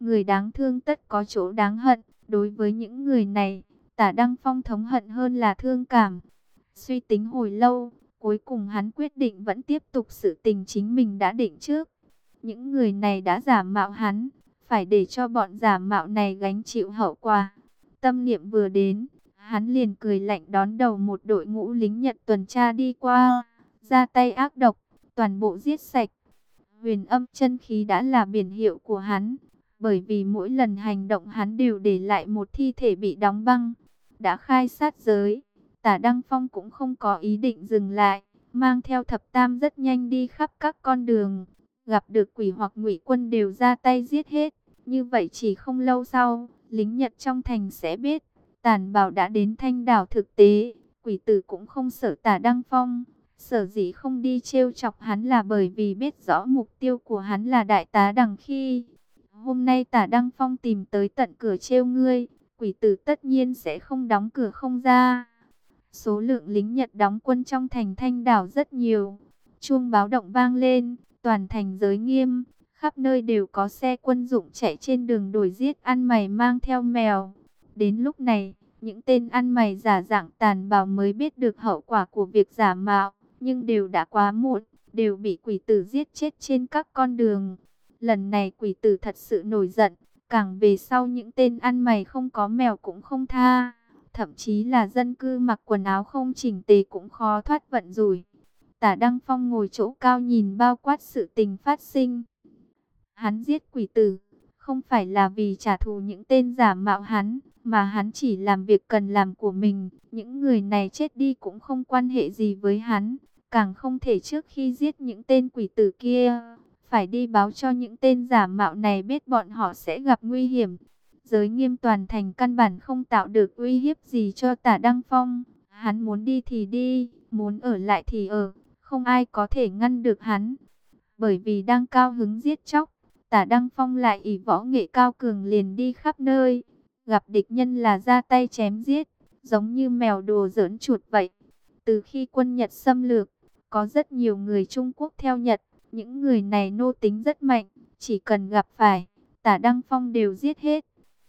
Người đáng thương tất có chỗ đáng hận. Đối với những người này, tả Đăng Phong thống hận hơn là thương cảm. Suy tính hồi lâu, cuối cùng hắn quyết định vẫn tiếp tục sự tình chính mình đã định trước. Những người này đã giả mạo hắn, phải để cho bọn giả mạo này gánh chịu hậu quả. Tâm niệm vừa đến, hắn liền cười lạnh đón đầu một đội ngũ lính Nhật tuần tra đi qua, ra tay ác độc, toàn bộ giết sạch. Huyền âm chân khí đã là biển hiệu của hắn, bởi vì mỗi lần hành động hắn đều để lại một thi thể bị đóng băng. Đã khai sát giới, tả Đăng Phong cũng không có ý định dừng lại, mang theo thập tam rất nhanh đi khắp các con đường. Gặp được quỷ hoặc ngụy quân đều ra tay giết hết, như vậy chỉ không lâu sau, lính Nhật trong thành sẽ biết, tàn bạo đã đến thanh đảo thực tế, quỷ tử cũng không sợ tả Đăng Phong. Sở dĩ không đi trêu chọc hắn là bởi vì biết rõ mục tiêu của hắn là đại tá đằng khi. Hôm nay tả Đăng Phong tìm tới tận cửa trêu ngươi, quỷ tử tất nhiên sẽ không đóng cửa không ra. Số lượng lính Nhật đóng quân trong thành thanh đảo rất nhiều. Chuông báo động vang lên, toàn thành giới nghiêm, khắp nơi đều có xe quân dụng chạy trên đường đuổi giết ăn mày mang theo mèo. Đến lúc này, những tên ăn mày giả dạng tàn bào mới biết được hậu quả của việc giả mạo, nhưng đều đã quá muộn, đều bị quỷ tử giết chết trên các con đường. Lần này quỷ tử thật sự nổi giận, càng về sau những tên ăn mày không có mèo cũng không tha. Thậm chí là dân cư mặc quần áo không chỉnh tề cũng khó thoát vận rủi. Tả Đăng Phong ngồi chỗ cao nhìn bao quát sự tình phát sinh. Hắn giết quỷ tử, không phải là vì trả thù những tên giả mạo hắn, mà hắn chỉ làm việc cần làm của mình. Những người này chết đi cũng không quan hệ gì với hắn, càng không thể trước khi giết những tên quỷ tử kia, phải đi báo cho những tên giả mạo này biết bọn họ sẽ gặp nguy hiểm. Giới nghiêm toàn thành căn bản không tạo được uy hiếp gì cho tả Đăng Phong. Hắn muốn đi thì đi, muốn ở lại thì ở, không ai có thể ngăn được hắn. Bởi vì đang cao hứng giết chóc, tả Đăng Phong lại ỷ võ nghệ cao cường liền đi khắp nơi. Gặp địch nhân là ra tay chém giết, giống như mèo đồ giỡn chuột vậy. Từ khi quân Nhật xâm lược, có rất nhiều người Trung Quốc theo Nhật, những người này nô tính rất mạnh, chỉ cần gặp phải, tả Đăng Phong đều giết hết.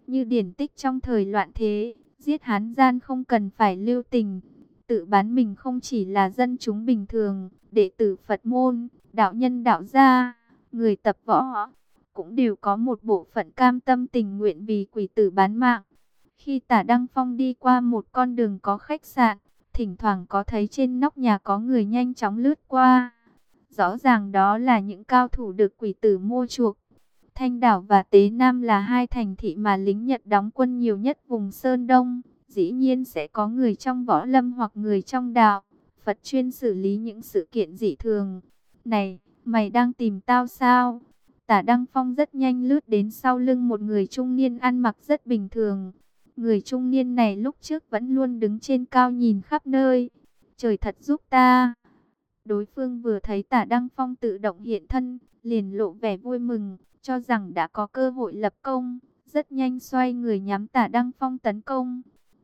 Như điển tích trong thời loạn thế, giết hán gian không cần phải lưu tình. Tự bán mình không chỉ là dân chúng bình thường, đệ tử Phật môn, đạo nhân đạo gia, người tập võ, cũng đều có một bộ phận cam tâm tình nguyện vì quỷ tử bán mạng. Khi tả Đăng Phong đi qua một con đường có khách sạn, thỉnh thoảng có thấy trên nóc nhà có người nhanh chóng lướt qua. Rõ ràng đó là những cao thủ được quỷ tử mua chuộc. Thanh Đảo và Tế Nam là hai thành thị mà lính Nhật đóng quân nhiều nhất vùng Sơn Đông. Dĩ nhiên sẽ có người trong võ lâm hoặc người trong đạo. Phật chuyên xử lý những sự kiện dị thường. Này, mày đang tìm tao sao? Tả Đăng Phong rất nhanh lướt đến sau lưng một người trung niên ăn mặc rất bình thường. Người trung niên này lúc trước vẫn luôn đứng trên cao nhìn khắp nơi. Trời thật giúp ta. Đối phương vừa thấy tả Đăng Phong tự động hiện thân, liền lộ vẻ vui mừng, cho rằng đã có cơ hội lập công. Rất nhanh xoay người nhắm tả Đăng Phong tấn công.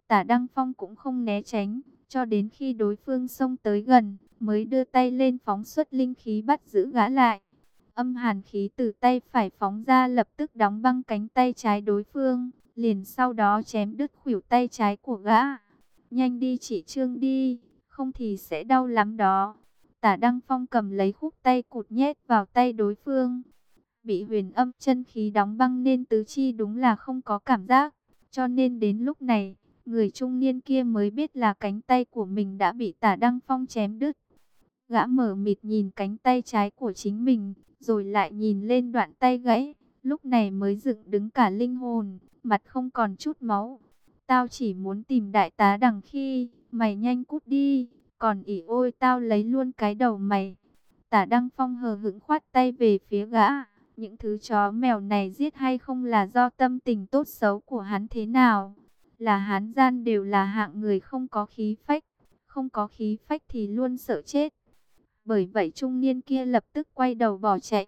Tả Đăng Phong cũng không né tránh, cho đến khi đối phương xông tới gần, mới đưa tay lên phóng xuất linh khí bắt giữ gã lại. Âm hàn khí từ tay phải phóng ra lập tức đóng băng cánh tay trái đối phương, liền sau đó chém đứt khuỷu tay trái của gã. Nhanh đi chỉ trương đi, không thì sẽ đau lắm đó. Tả Đăng Phong cầm lấy khúc tay cụt nhét vào tay đối phương. Bị huyền âm chân khí đóng băng nên tứ chi đúng là không có cảm giác. Cho nên đến lúc này, người trung niên kia mới biết là cánh tay của mình đã bị tả Đăng Phong chém đứt. Gã mở mịt nhìn cánh tay trái của chính mình, rồi lại nhìn lên đoạn tay gãy. Lúc này mới dựng đứng cả linh hồn, mặt không còn chút máu. Tao chỉ muốn tìm đại tá đằng khi, mày nhanh cút đi, còn ỉ ôi tao lấy luôn cái đầu mày. Tả Đăng Phong hờ hững khoát tay về phía gã. Những thứ chó mèo này giết hay không là do tâm tình tốt xấu của hắn thế nào. Là hắn gian đều là hạng người không có khí phách. Không có khí phách thì luôn sợ chết. Bởi vậy trung niên kia lập tức quay đầu bỏ chạy.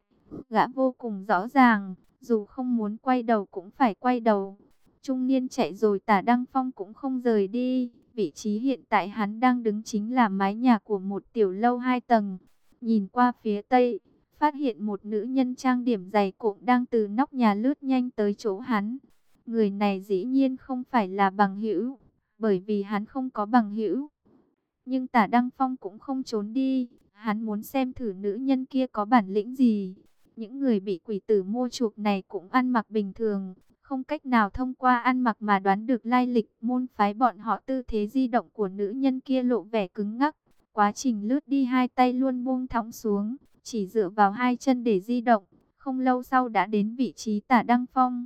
Gã vô cùng rõ ràng, dù không muốn quay đầu cũng phải quay đầu. Trung niên chạy rồi tả Đăng Phong cũng không rời đi. Vị trí hiện tại hắn đang đứng chính là mái nhà của một tiểu lâu hai tầng. Nhìn qua phía tây, phát hiện một nữ nhân trang điểm dày cộm đang từ nóc nhà lướt nhanh tới chỗ hắn. Người này dĩ nhiên không phải là bằng hữu, bởi vì hắn không có bằng hữu. Nhưng tả Đăng Phong cũng không trốn đi, hắn muốn xem thử nữ nhân kia có bản lĩnh gì. Những người bị quỷ tử mua chuộc này cũng ăn mặc bình thường, không cách nào thông qua ăn mặc mà đoán được lai lịch môn phái bọn họ tư thế di động của nữ nhân kia lộ vẻ cứng ngắc. Quá trình lướt đi hai tay luôn buông thõng xuống, chỉ dựa vào hai chân để di động. Không lâu sau đã đến vị trí tả Đăng Phong.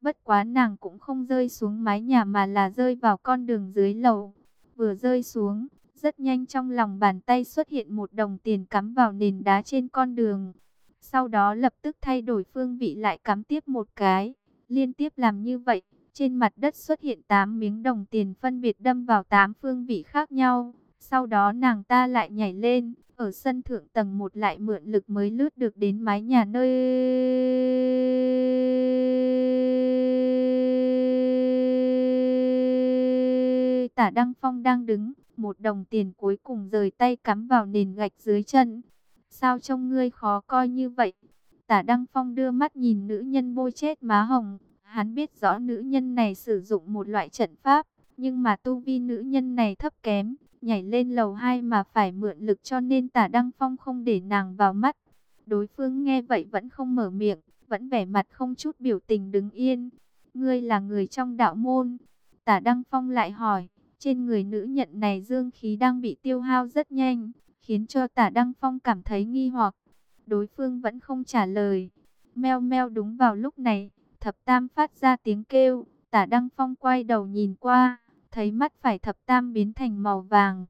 Bất quá nàng cũng không rơi xuống mái nhà mà là rơi vào con đường dưới lầu. Vừa rơi xuống, rất nhanh trong lòng bàn tay xuất hiện một đồng tiền cắm vào nền đá trên con đường. Sau đó lập tức thay đổi phương vị lại cắm tiếp một cái. Liên tiếp làm như vậy, trên mặt đất xuất hiện 8 miếng đồng tiền phân biệt đâm vào 8 phương vị khác nhau. Sau đó nàng ta lại nhảy lên, ở sân thượng tầng 1 lại mượn lực mới lướt được đến mái nhà nơi... Tả Đăng Phong đang đứng, một đồng tiền cuối cùng rời tay cắm vào nền gạch dưới chân. Sao trông ngươi khó coi như vậy? Tả Đăng Phong đưa mắt nhìn nữ nhân bôi chết má hồng. Hắn biết rõ nữ nhân này sử dụng một loại trận pháp, nhưng mà tu vi nữ nhân này thấp kém, nhảy lên lầu 2 mà phải mượn lực cho nên tả Đăng Phong không để nàng vào mắt. Đối phương nghe vậy vẫn không mở miệng, vẫn vẻ mặt không chút biểu tình đứng yên. Ngươi là người trong đạo môn. Tả Đăng Phong lại hỏi, trên người nữ nhận này dương khí đang bị tiêu hao rất nhanh, khiến cho tả Đăng Phong cảm thấy nghi hoặc. Đối phương vẫn không trả lời. Meo meo đúng vào lúc này, thập tam phát ra tiếng kêu, tả Đăng Phong quay đầu nhìn qua, thấy mắt phải thập tam biến thành màu vàng.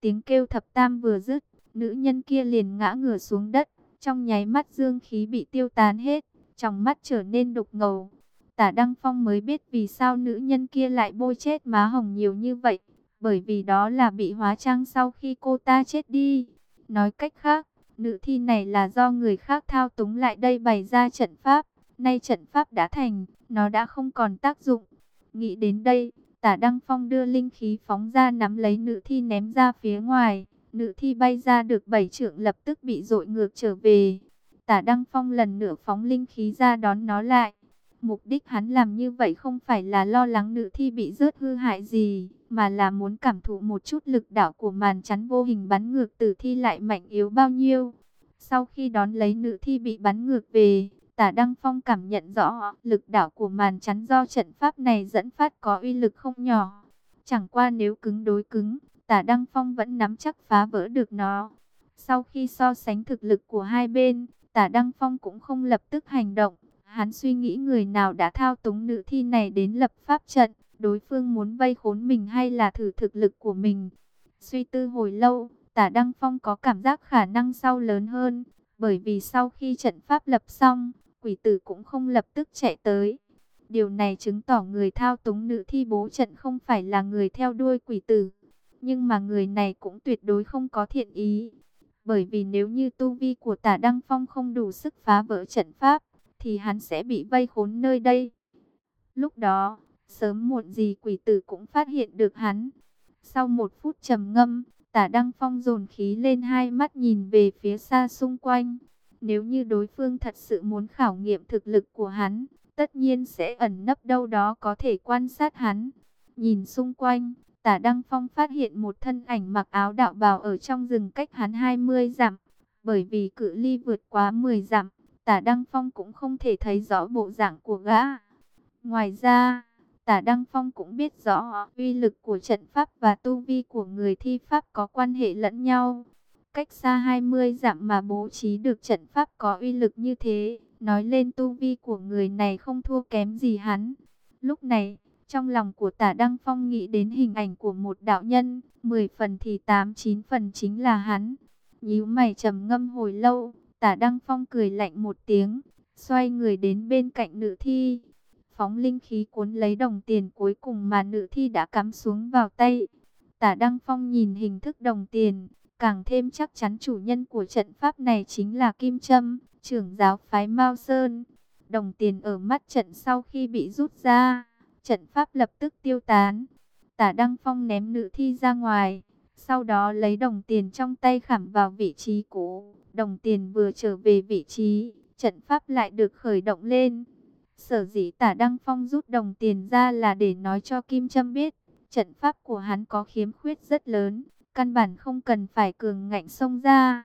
Tiếng kêu thập tam vừa dứt, nữ nhân kia liền ngã ngửa xuống đất, trong nháy mắt dương khí bị tiêu tán hết, trong mắt trở nên đục ngầu. Tả Đăng Phong mới biết vì sao nữ nhân kia lại bôi chết má hồng nhiều như vậy, bởi vì đó là bị hóa trang sau khi cô ta chết đi. Nói cách khác, nữ thi này là do người khác thao túng lại đây bày ra trận pháp, nay trận pháp đã thành, nó đã không còn tác dụng. Nghĩ đến đây, tả Đăng Phong đưa linh khí phóng ra nắm lấy nữ thi ném ra phía ngoài, nữ thi bay ra được bảy trượng lập tức bị dội ngược trở về. Tả Đăng Phong lần nữa phóng linh khí ra đón nó lại. Mục đích hắn làm như vậy không phải là lo lắng nữ thi bị rớt hư hại gì, mà là muốn cảm thụ một chút lực đảo của màn chắn vô hình bắn ngược tử thi lại mạnh yếu bao nhiêu. Sau khi đón lấy nữ thi bị bắn ngược về, tả Đăng Phong cảm nhận rõ lực đảo của màn chắn do trận pháp này dẫn phát có uy lực không nhỏ. Chẳng qua nếu cứng đối cứng, tả Đăng Phong vẫn nắm chắc phá vỡ được nó. Sau khi so sánh thực lực của hai bên, tả Đăng Phong cũng không lập tức hành động Hắn suy nghĩ người nào đã thao túng nữ thi này đến lập pháp trận, đối phương muốn vây khốn mình hay là thử thực lực của mình. Suy tư hồi lâu, tả Đăng Phong có cảm giác khả năng sau lớn hơn, bởi vì sau khi trận pháp lập xong, quỷ tử cũng không lập tức chạy tới. Điều này chứng tỏ người thao túng nữ thi bố trận không phải là người theo đuôi quỷ tử, nhưng mà người này cũng tuyệt đối không có thiện ý. Bởi vì nếu như tu vi của tả Đăng Phong không đủ sức phá vỡ trận pháp, thì hắn sẽ bị vây khốn nơi đây. Lúc đó, sớm muộn gì quỷ tử cũng phát hiện được hắn. Sau một phút trầm ngâm, tả Đăng Phong dồn khí lên hai mắt nhìn về phía xa xung quanh. Nếu như đối phương thật sự muốn khảo nghiệm thực lực của hắn, tất nhiên sẽ ẩn nấp đâu đó có thể quan sát hắn. Nhìn xung quanh, tả Đăng Phong phát hiện một thân ảnh mặc áo đạo bào ở trong rừng cách hắn 20 dặm. Bởi vì cự ly vượt quá 10 dặm, Tả Đăng Phong cũng không thể thấy rõ bộ dạng của gã. Ngoài ra, Tả Đăng Phong cũng biết rõ uy lực của trận pháp và tu vi của người thi pháp có quan hệ lẫn nhau. Cách xa 20 dặm mà bố trí được trận pháp có uy lực như thế, nói lên tu vi của người này không thua kém gì hắn. Lúc này, trong lòng của Tả Đăng Phong nghĩ đến hình ảnh của một đạo nhân, 10 phần thì 8-9 phần chính là hắn. Nhíu mày trầm ngâm hồi lâu, Tả Đăng Phong cười lạnh một tiếng, xoay người đến bên cạnh nữ thi. Phóng linh khí cuốn lấy đồng tiền cuối cùng mà nữ thi đã cắm xuống vào tay. Tả Đăng Phong nhìn hình thức đồng tiền, càng thêm chắc chắn chủ nhân của trận pháp này chính là Kim Trâm, trưởng giáo phái Mao Sơn. Đồng tiền ở mắt trận sau khi bị rút ra, trận pháp lập tức tiêu tán. Tả Đăng Phong ném nữ thi ra ngoài, Sau đó lấy đồng tiền trong tay khảm vào vị trí cũ. Đồng tiền vừa trở về vị trí, trận pháp lại được khởi động lên. Sở dĩ tả Đăng Phong rút đồng tiền ra là để nói cho Kim Trâm biết, trận pháp của hắn có khiếm khuyết rất lớn, căn bản không cần phải cường ngạnh xông ra.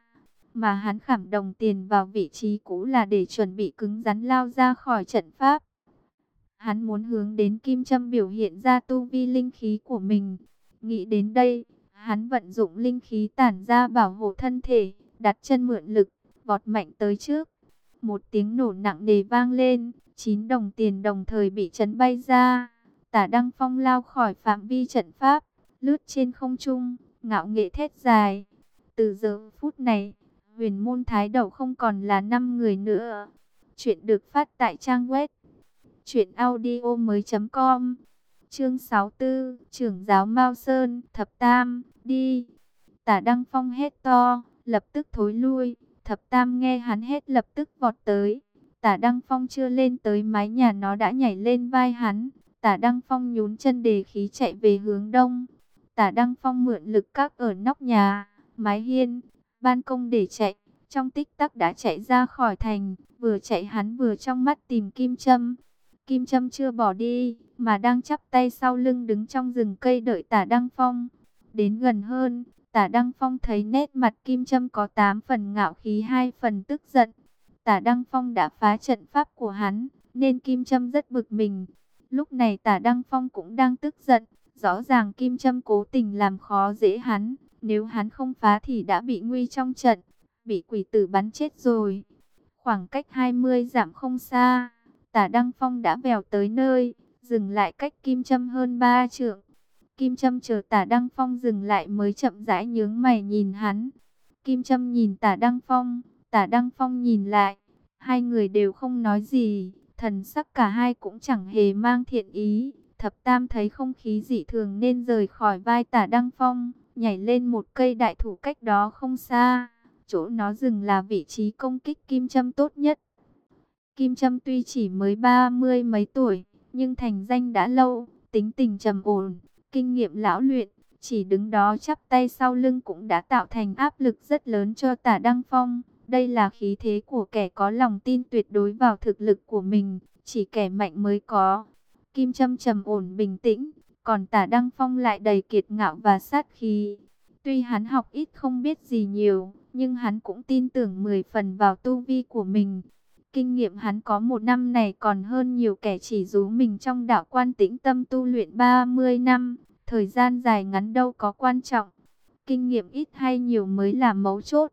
Mà hắn khảm đồng tiền vào vị trí cũ là để chuẩn bị cứng rắn lao ra khỏi trận pháp. Hắn muốn hướng đến Kim Trâm biểu hiện ra tu vi linh khí của mình. Nghĩ đến đây, hắn vận dụng linh khí tản ra bảo hộ thân thể, đặt chân mượn lực, vọt mạnh tới trước. Một tiếng nổ nặng nề vang lên, chín đồng tiền đồng thời bị chấn bay ra. Tả Đăng Phong lao khỏi phạm vi trận pháp, lướt trên không trung, ngạo nghệ thét dài. Từ giờ phút này, huyền môn thái đầu không còn là năm người nữa. Chuyện được phát tại trang web chuyện audio mới.com Chương 64, trưởng giáo Mao Sơn, thập tam, đi. Tả Đăng Phong hét to, lập tức thối lui. Thập tam nghe hắn hét lập tức vọt tới. Tả Đăng Phong chưa lên tới mái nhà nó đã nhảy lên vai hắn. Tả Đăng Phong nhún chân đề khí chạy về hướng đông. Tả Đăng Phong mượn lực các ở nóc nhà, mái hiên, ban công để chạy. Trong tích tắc đã chạy ra khỏi thành, vừa chạy hắn vừa trong mắt tìm kim Trâm. Kim Trâm chưa bỏ đi, mà đang chắp tay sau lưng đứng trong rừng cây đợi tả Đăng Phong. Đến gần hơn, tả Đăng Phong thấy nét mặt Kim Trâm có 8 phần ngạo khí hai phần tức giận. Tả Đăng Phong đã phá trận pháp của hắn, nên Kim châm rất bực mình. Lúc này tả Đăng Phong cũng đang tức giận, rõ ràng Kim châm cố tình làm khó dễ hắn. Nếu hắn không phá thì đã bị nguy trong trận, bị quỷ tử bắn chết rồi. Khoảng cách 20 giảm không xa Tả Đăng Phong đã vèo tới nơi, dừng lại cách Kim Trâm hơn ba trượng. Kim Trâm chờ Tả Đăng Phong dừng lại mới chậm rãi nhướng mày nhìn hắn. Kim Trâm nhìn Tả Đăng Phong, Tả Đăng Phong nhìn lại. Hai người đều không nói gì, thần sắc cả hai cũng chẳng hề mang thiện ý. Thập Tam thấy không khí dị thường nên rời khỏi vai Tả Đăng Phong, nhảy lên một cây đại thủ cách đó không xa. Chỗ nó dừng là vị trí công kích Kim châm tốt nhất. Kim Trâm tuy chỉ mới ba mươi mấy tuổi, nhưng thành danh đã lâu, tính tình trầm ổn, kinh nghiệm lão luyện, chỉ đứng đó chắp tay sau lưng cũng đã tạo thành áp lực rất lớn cho tả Đăng Phong. Đây là khí thế của kẻ có lòng tin tuyệt đối vào thực lực của mình, chỉ kẻ mạnh mới có. Kim Trâm trầm ổn bình tĩnh, còn tả Đăng Phong lại đầy kiệt ngạo và sát khí. Tuy hắn học ít không biết gì nhiều, nhưng hắn cũng tin tưởng 10 phần vào tu vi của mình. Kinh nghiệm hắn có một năm này còn hơn nhiều kẻ chỉ rú mình trong đạo quan tĩnh tâm tu luyện 30 năm. Thời gian dài ngắn đâu có quan trọng. Kinh nghiệm ít hay nhiều mới là mấu chốt.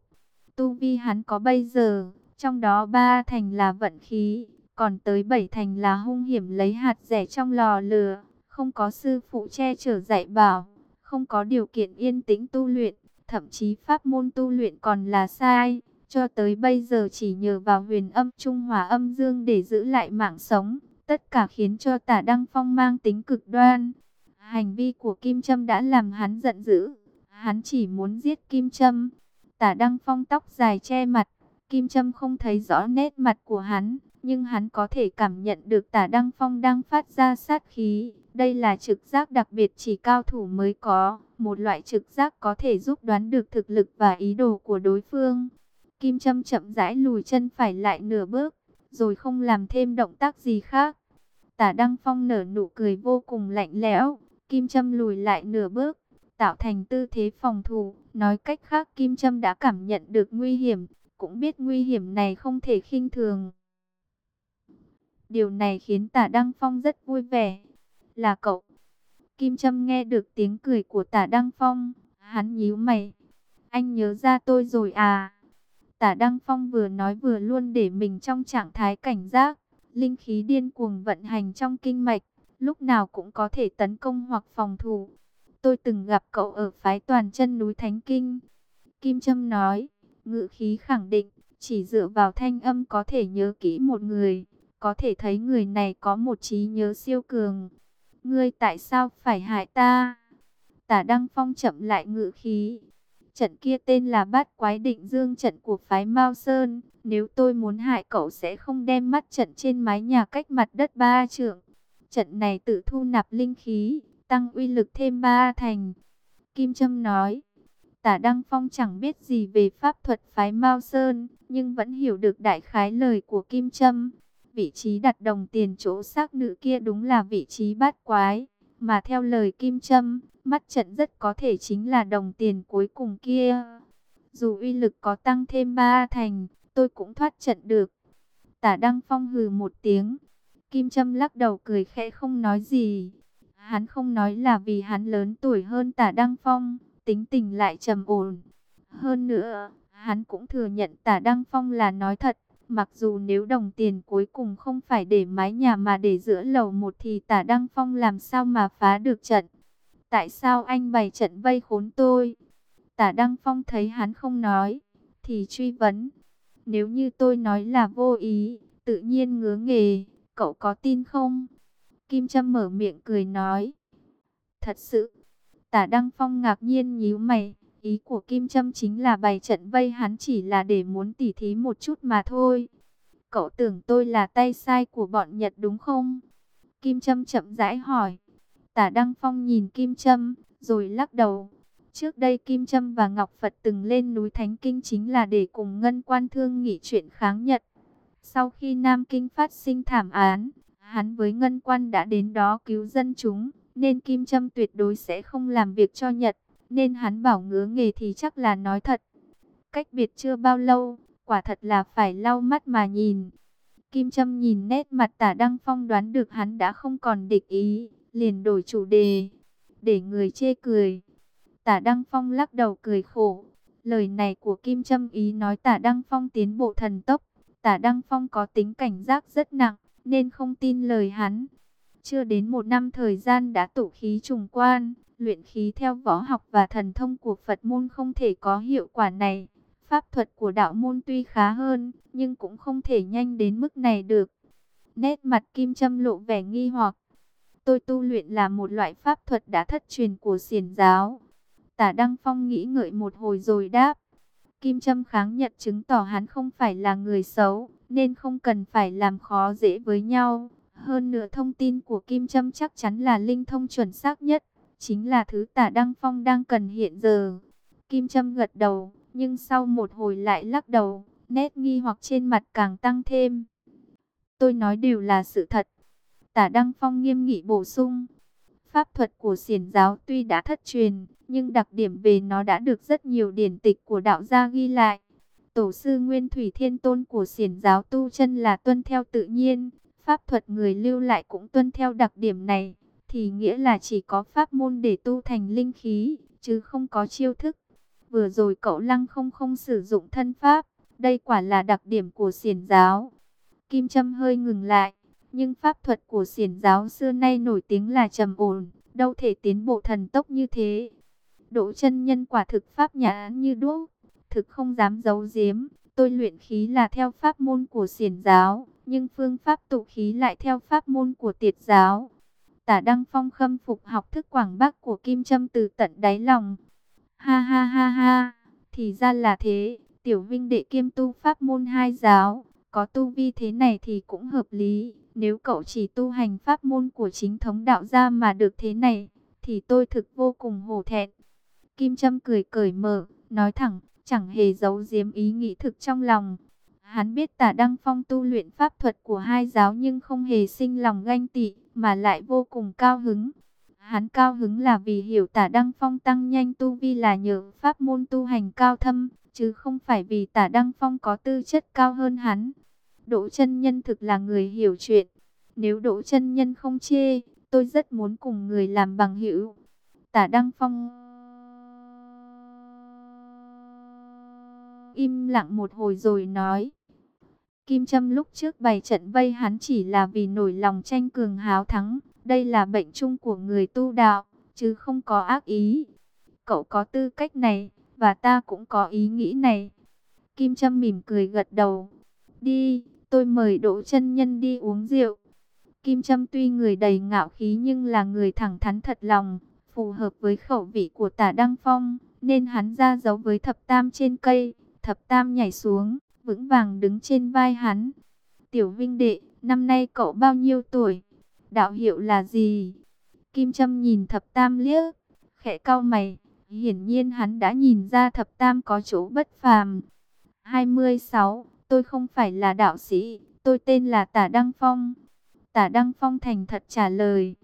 Tu vi hắn có bây giờ, trong đó ba thành là vận khí, còn tới bảy thành là hung hiểm lấy hạt rẻ trong lò lửa. Không có sư phụ che chở dạy bảo, không có điều kiện yên tĩnh tu luyện, thậm chí pháp môn tu luyện còn là sai. Cho tới bây giờ chỉ nhờ vào huyền âm trung hòa âm dương để giữ lại mạng sống, tất cả khiến cho tả Đăng Phong mang tính cực đoan. Hành vi của Kim Trâm đã làm hắn giận dữ, hắn chỉ muốn giết Kim Trâm. Tả Đăng Phong tóc dài che mặt, Kim Trâm không thấy rõ nét mặt của hắn, nhưng hắn có thể cảm nhận được tả Đăng Phong đang phát ra sát khí. Đây là trực giác đặc biệt chỉ cao thủ mới có, một loại trực giác có thể giúp đoán được thực lực và ý đồ của đối phương. Kim Trâm chậm rãi lùi chân phải lại nửa bước, rồi không làm thêm động tác gì khác. Tả Đăng Phong nở nụ cười vô cùng lạnh lẽo, Kim Trâm lùi lại nửa bước, tạo thành tư thế phòng thủ. Nói cách khác Kim Trâm đã cảm nhận được nguy hiểm, cũng biết nguy hiểm này không thể khinh thường. Điều này khiến tả Đăng Phong rất vui vẻ. Là cậu. Kim Trâm nghe được tiếng cười của tả Đăng Phong, hắn nhíu mày. Anh nhớ ra tôi rồi à? Tả Đăng Phong vừa nói vừa luôn để mình trong trạng thái cảnh giác. Linh khí điên cuồng vận hành trong kinh mạch, lúc nào cũng có thể tấn công hoặc phòng thủ. Tôi từng gặp cậu ở phái toàn chân núi Thánh Kinh. Kim Trâm nói, ngự khí khẳng định, chỉ dựa vào thanh âm có thể nhớ kỹ một người, có thể thấy người này có một trí nhớ siêu cường. Ngươi tại sao phải hại ta? Tả Đăng Phong chậm lại ngự khí, Trận kia tên là bát quái định dương trận của phái Mao Sơn. Nếu tôi muốn hại cậu sẽ không đem mắt trận trên mái nhà cách mặt đất ba trượng. Trận này tự thu nạp linh khí, tăng uy lực thêm ba thành. Kim Trâm nói, Tả Đăng Phong chẳng biết gì về pháp thuật phái Mao Sơn, nhưng vẫn hiểu được đại khái lời của Kim Trâm. Vị trí đặt đồng tiền chỗ xác nữ kia đúng là vị trí bát quái, mà theo lời Kim Trâm, mắt trận rất có thể chính là đồng tiền cuối cùng kia. Dù uy lực có tăng thêm ba thành, tôi cũng thoát trận được. Tả Đăng Phong hừ một tiếng. Kim Trâm lắc đầu cười khẽ không nói gì. Hắn không nói là vì hắn lớn tuổi hơn Tả Đăng Phong, tính tình lại trầm ổn. Hơn nữa, hắn cũng thừa nhận Tả Đăng Phong là nói thật. Mặc dù nếu đồng tiền cuối cùng không phải để mái nhà mà để giữa lầu một thì Tả Đăng Phong làm sao mà phá được trận. Tại sao anh bày trận vây khốn tôi? Tả Đăng Phong thấy hắn không nói, thì truy vấn. Nếu như tôi nói là vô ý, tự nhiên ngứa nghề, cậu có tin không? Kim Trâm mở miệng cười nói. Thật sự, tả Đăng Phong ngạc nhiên nhíu mày. Ý của Kim Trâm chính là bày trận vây hắn chỉ là để muốn tỉ thí một chút mà thôi. Cậu tưởng tôi là tay sai của bọn Nhật đúng không? Kim Trâm chậm rãi hỏi. Tả Đăng Phong nhìn Kim Trâm, rồi lắc đầu. Trước đây Kim Trâm và Ngọc Phật từng lên núi Thánh Kinh chính là để cùng Ngân Quan Thương nghị chuyện kháng Nhật. Sau khi Nam Kinh phát sinh thảm án, hắn với Ngân Quan đã đến đó cứu dân chúng, nên Kim Trâm tuyệt đối sẽ không làm việc cho Nhật, nên hắn bảo ngứa nghề thì chắc là nói thật. Cách biệt chưa bao lâu, quả thật là phải lau mắt mà nhìn. Kim Trâm nhìn nét mặt tả Đăng Phong đoán được hắn đã không còn địch ý, liền đổi chủ đề, để người chê cười. Tả Đăng Phong lắc đầu cười khổ. Lời này của Kim Trâm ý nói tả Đăng Phong tiến bộ thần tốc. Tả Đăng Phong có tính cảnh giác rất nặng, nên không tin lời hắn. Chưa đến một năm thời gian đã tụ khí trùng quan, luyện khí theo võ học và thần thông của Phật môn không thể có hiệu quả này. Pháp thuật của đạo môn tuy khá hơn, nhưng cũng không thể nhanh đến mức này được. Nét mặt Kim Trâm lộ vẻ nghi hoặc. Tôi tu luyện là một loại pháp thuật đã thất truyền của xiền giáo. Tả Đăng Phong nghĩ ngợi một hồi rồi đáp. Kim Trâm kháng nhật chứng tỏ hắn không phải là người xấu, nên không cần phải làm khó dễ với nhau. Hơn nữa thông tin của Kim Trâm chắc chắn là linh thông chuẩn xác nhất, chính là thứ tả Đăng Phong đang cần hiện giờ. Kim Trâm gật đầu, nhưng sau một hồi lại lắc đầu, nét nghi hoặc trên mặt càng tăng thêm. Tôi nói đều là sự thật. Tả Đăng Phong nghiêm nghị bổ sung. Pháp thuật của siển giáo tuy đã thất truyền, nhưng đặc điểm về nó đã được rất nhiều điển tịch của đạo gia ghi lại. Tổ sư Nguyên Thủy Thiên Tôn của xiển giáo tu chân là tuân theo tự nhiên, pháp thuật người lưu lại cũng tuân theo đặc điểm này, thì nghĩa là chỉ có pháp môn để tu thành linh khí, chứ không có chiêu thức. Vừa rồi cậu lăng không không sử dụng thân pháp, đây quả là đặc điểm của xiển giáo. Kim Trâm hơi ngừng lại, nhưng pháp thuật của xiển giáo xưa nay nổi tiếng là trầm ổn, đâu thể tiến bộ thần tốc như thế. Đỗ chân nhân quả thực pháp nhã như đuốc, thực không dám giấu giếm. Tôi luyện khí là theo pháp môn của xiển giáo, nhưng phương pháp tụ khí lại theo pháp môn của tiệt giáo. Tả Đăng Phong khâm phục học thức quảng bắc của Kim Trâm từ tận đáy lòng. Ha ha ha ha, thì ra là thế, tiểu vinh đệ kiêm tu pháp môn hai giáo, có tu vi thế này thì cũng hợp lý. Nếu cậu chỉ tu hành pháp môn của chính thống đạo gia mà được thế này, thì tôi thực vô cùng hổ thẹn. Kim Trâm cười cởi mở, nói thẳng, chẳng hề giấu giếm ý nghĩ thực trong lòng. Hắn biết tả Đăng Phong tu luyện pháp thuật của hai giáo nhưng không hề sinh lòng ganh tị, mà lại vô cùng cao hứng. Hắn cao hứng là vì hiểu tả Đăng Phong tăng nhanh tu vi là nhờ pháp môn tu hành cao thâm, chứ không phải vì tả Đăng Phong có tư chất cao hơn hắn. Đỗ chân nhân thực là người hiểu chuyện. Nếu Đỗ chân nhân không chê, tôi rất muốn cùng người làm bằng hữu. Tả Đăng Phong im lặng một hồi rồi nói. Kim Trâm lúc trước bày trận vây hắn chỉ là vì nổi lòng tranh cường háo thắng. Đây là bệnh chung của người tu đạo, chứ không có ác ý. Cậu có tư cách này, và ta cũng có ý nghĩ này. Kim Trâm mỉm cười gật đầu. Đi, tôi mời Đỗ chân Nhân đi uống rượu. Kim Trâm tuy người đầy ngạo khí nhưng là người thẳng thắn thật lòng, phù hợp với khẩu vị của tả Đăng Phong, nên hắn ra dấu với thập tam trên cây, thập tam nhảy xuống, vững vàng đứng trên vai hắn. Tiểu Vinh Đệ, năm nay cậu bao nhiêu tuổi? Đạo hiệu là gì? Kim Trâm nhìn thập tam liếc, khẽ cau mày, Hiển nhiên hắn đã nhìn ra thập tam có chỗ bất phàm. 26. Tôi không phải là đạo sĩ, tôi tên là Tả Đăng Phong. Tả Đăng Phong thành thật trả lời.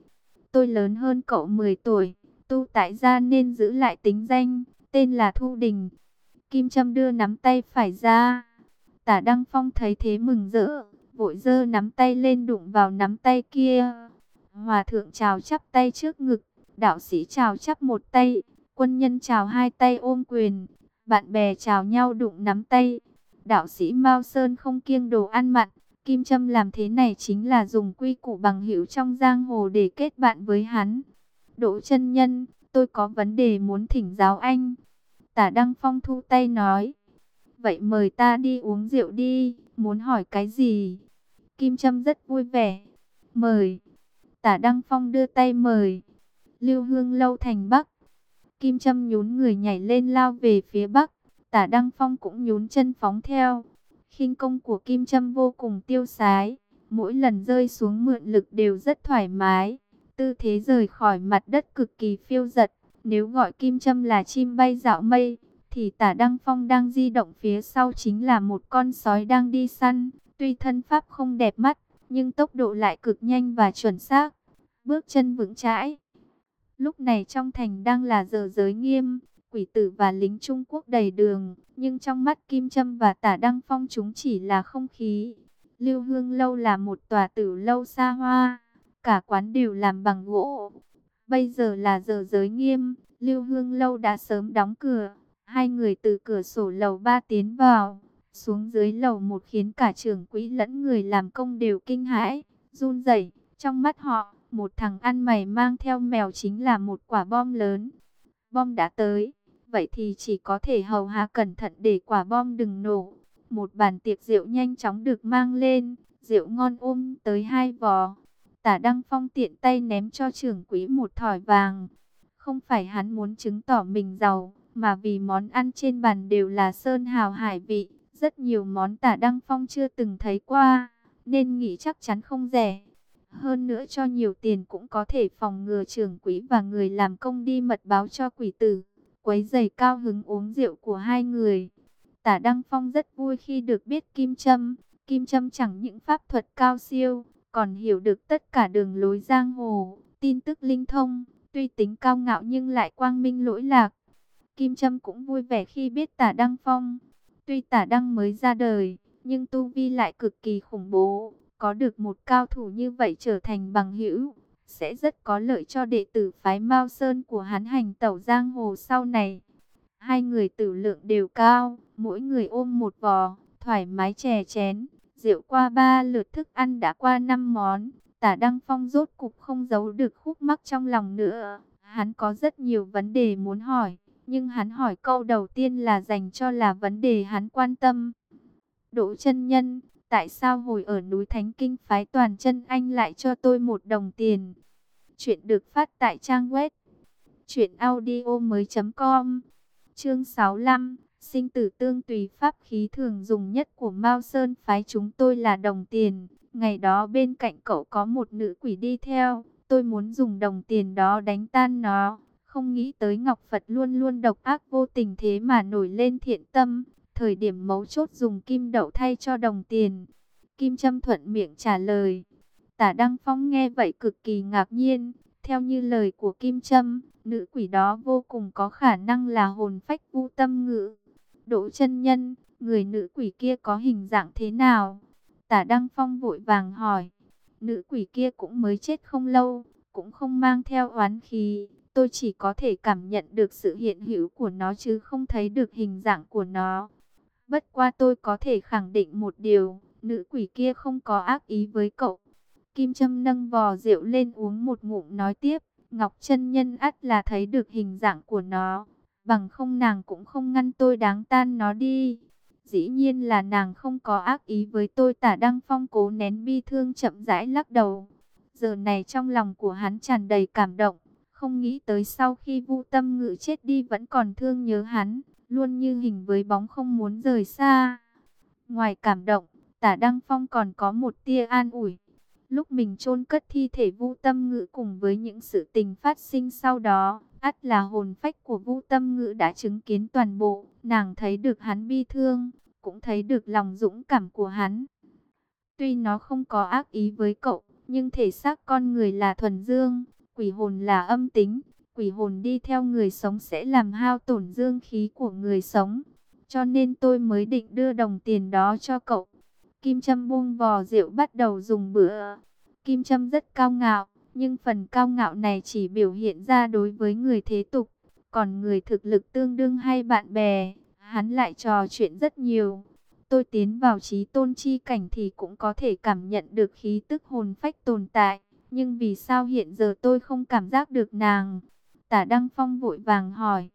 Tôi lớn hơn cậu 10 tuổi, tu tại gia nên giữ lại tính danh, tên là Thu Đình. Kim Trâm đưa nắm tay phải ra. Tả Đăng Phong thấy thế mừng rỡ, vội dơ nắm tay lên đụng vào nắm tay kia. Hòa thượng chào chắp tay trước ngực, đạo sĩ chào chắp một tay, quân nhân chào hai tay ôm quyền, bạn bè chào nhau đụng nắm tay. Đạo sĩ Mao Sơn không kiêng đồ ăn mặn, Kim Trâm làm thế này chính là dùng quy củ bằng hữu trong giang hồ để kết bạn với hắn. Đỗ chân nhân, tôi có vấn đề muốn thỉnh giáo anh. Tả Đăng Phong thu tay nói. Vậy mời ta đi uống rượu đi, muốn hỏi cái gì? Kim Trâm rất vui vẻ. Mời. Tả Đăng Phong đưa tay mời. Lưu Hương lâu thành Bắc. Kim Trâm nhún người nhảy lên lao về phía Bắc. Tả Đăng Phong cũng nhún chân phóng theo. khinh công của Kim Trâm vô cùng tiêu sái. Mỗi lần rơi xuống mượn lực đều rất thoải mái. Tư thế rời khỏi mặt đất cực kỳ phiêu giật. Nếu gọi Kim châm là chim bay dạo mây, thì tả Đăng Phong đang di động phía sau chính là một con sói đang đi săn. Tuy thân pháp không đẹp mắt, nhưng tốc độ lại cực nhanh và chuẩn xác. Bước chân vững chãi. Lúc này trong thành đang là giờ giới nghiêm, quỷ tử và lính Trung Quốc đầy đường, nhưng trong mắt Kim Trâm và Tả Đăng Phong chúng chỉ là không khí. Lưu Hương Lâu là một tòa tử lâu xa hoa, cả quán đều làm bằng gỗ. Bây giờ là giờ giới nghiêm, Lưu Hương Lâu đã sớm đóng cửa, hai người từ cửa sổ lầu ba tiến vào, xuống dưới lầu một khiến cả trưởng quỹ lẫn người làm công đều kinh hãi, run rẩy trong mắt họ một thằng ăn mày mang theo mèo chính là một quả bom lớn. Bom đã tới, vậy thì chỉ có thể hầu hạ cẩn thận để quả bom đừng nổ. Một bàn tiệc rượu nhanh chóng được mang lên, rượu ngon ôm tới hai vò. Tả Đăng Phong tiện tay ném cho trưởng quỹ một thỏi vàng. Không phải hắn muốn chứng tỏ mình giàu, mà vì món ăn trên bàn đều là sơn hào hải vị. Rất nhiều món tả Đăng Phong chưa từng thấy qua, nên nghĩ chắc chắn không rẻ. Hơn nữa cho nhiều tiền cũng có thể phòng ngừa trưởng quỹ và người làm công đi mật báo cho quỷ tử. Quấy giày cao hứng uống rượu của hai người. Tả Đăng Phong rất vui khi được biết Kim Trâm. Kim Trâm chẳng những pháp thuật cao siêu, còn hiểu được tất cả đường lối giang hồ, tin tức linh thông. Tuy tính cao ngạo nhưng lại quang minh lỗi lạc. Kim Trâm cũng vui vẻ khi biết tả Đăng Phong. Tuy tả Đăng mới ra đời, nhưng Tu Vi lại cực kỳ khủng bố. Có được một cao thủ như vậy trở thành bằng hữu, sẽ rất có lợi cho đệ tử phái Mao Sơn của hắn hành tẩu giang hồ sau này. Hai người tử lượng đều cao, mỗi người ôm một vò, thoải mái chè chén. Rượu qua ba lượt thức ăn đã qua năm món, tả Đăng Phong rốt cục không giấu được khúc mắc trong lòng nữa. Hắn có rất nhiều vấn đề muốn hỏi, nhưng hắn hỏi câu đầu tiên là dành cho là vấn đề hắn quan tâm. Đỗ chân nhân, Tại sao hồi ở núi Thánh Kinh phái toàn chân anh lại cho tôi một đồng tiền? Chuyện được phát tại trang web truyệnaudiomoi.com. Chương 65, sinh tử tương tùy pháp khí thường dùng nhất của Mao Sơn phái chúng tôi là đồng tiền. Ngày đó bên cạnh cậu có một nữ quỷ đi theo, tôi muốn dùng đồng tiền đó đánh tan nó. Không nghĩ tới Ngọc Phật luôn luôn độc ác vô tình thế mà nổi lên thiện tâm, Thời điểm mấu chốt dùng kim đậu thay cho đồng tiền. Kim Trâm thuận miệng trả lời. Tả Đăng Phong nghe vậy cực kỳ ngạc nhiên. Theo như lời của Kim Trâm, nữ quỷ đó vô cùng có khả năng là hồn phách vu tâm ngữ. Đỗ chân nhân, người nữ quỷ kia có hình dạng thế nào? Tả Đăng Phong vội vàng hỏi. Nữ quỷ kia cũng mới chết không lâu, cũng không mang theo oán khí. Tôi chỉ có thể cảm nhận được sự hiện hữu của nó chứ không thấy được hình dạng của nó. Bất qua tôi có thể khẳng định một điều, nữ quỷ kia không có ác ý với cậu. Kim Trâm nâng vò rượu lên uống một ngụm nói tiếp, Ngọc chân Nhân ắt là thấy được hình dạng của nó, bằng không nàng cũng không ngăn tôi đáng tan nó đi. Dĩ nhiên là nàng không có ác ý với tôi tả đăng phong cố nén bi thương chậm rãi lắc đầu. Giờ này trong lòng của hắn tràn đầy cảm động, không nghĩ tới sau khi vu tâm ngự chết đi vẫn còn thương nhớ hắn luôn như hình với bóng không muốn rời xa. Ngoài cảm động, tả Đăng Phong còn có một tia an ủi. Lúc mình chôn cất thi thể vu tâm ngự cùng với những sự tình phát sinh sau đó, ắt là hồn phách của Vũ Tâm Ngữ đã chứng kiến toàn bộ, nàng thấy được hắn bi thương, cũng thấy được lòng dũng cảm của hắn. Tuy nó không có ác ý với cậu, nhưng thể xác con người là thuần dương, quỷ hồn là âm tính, quỷ hồn đi theo người sống sẽ làm hao tổn dương khí của người sống. Cho nên tôi mới định đưa đồng tiền đó cho cậu. Kim Trâm buông vò rượu bắt đầu dùng bữa. Kim Trâm rất cao ngạo, nhưng phần cao ngạo này chỉ biểu hiện ra đối với người thế tục. Còn người thực lực tương đương hay bạn bè, hắn lại trò chuyện rất nhiều. Tôi tiến vào trí tôn chi cảnh thì cũng có thể cảm nhận được khí tức hồn phách tồn tại. Nhưng vì sao hiện giờ tôi không cảm giác được nàng? Tả Đăng Phong vội vàng hỏi.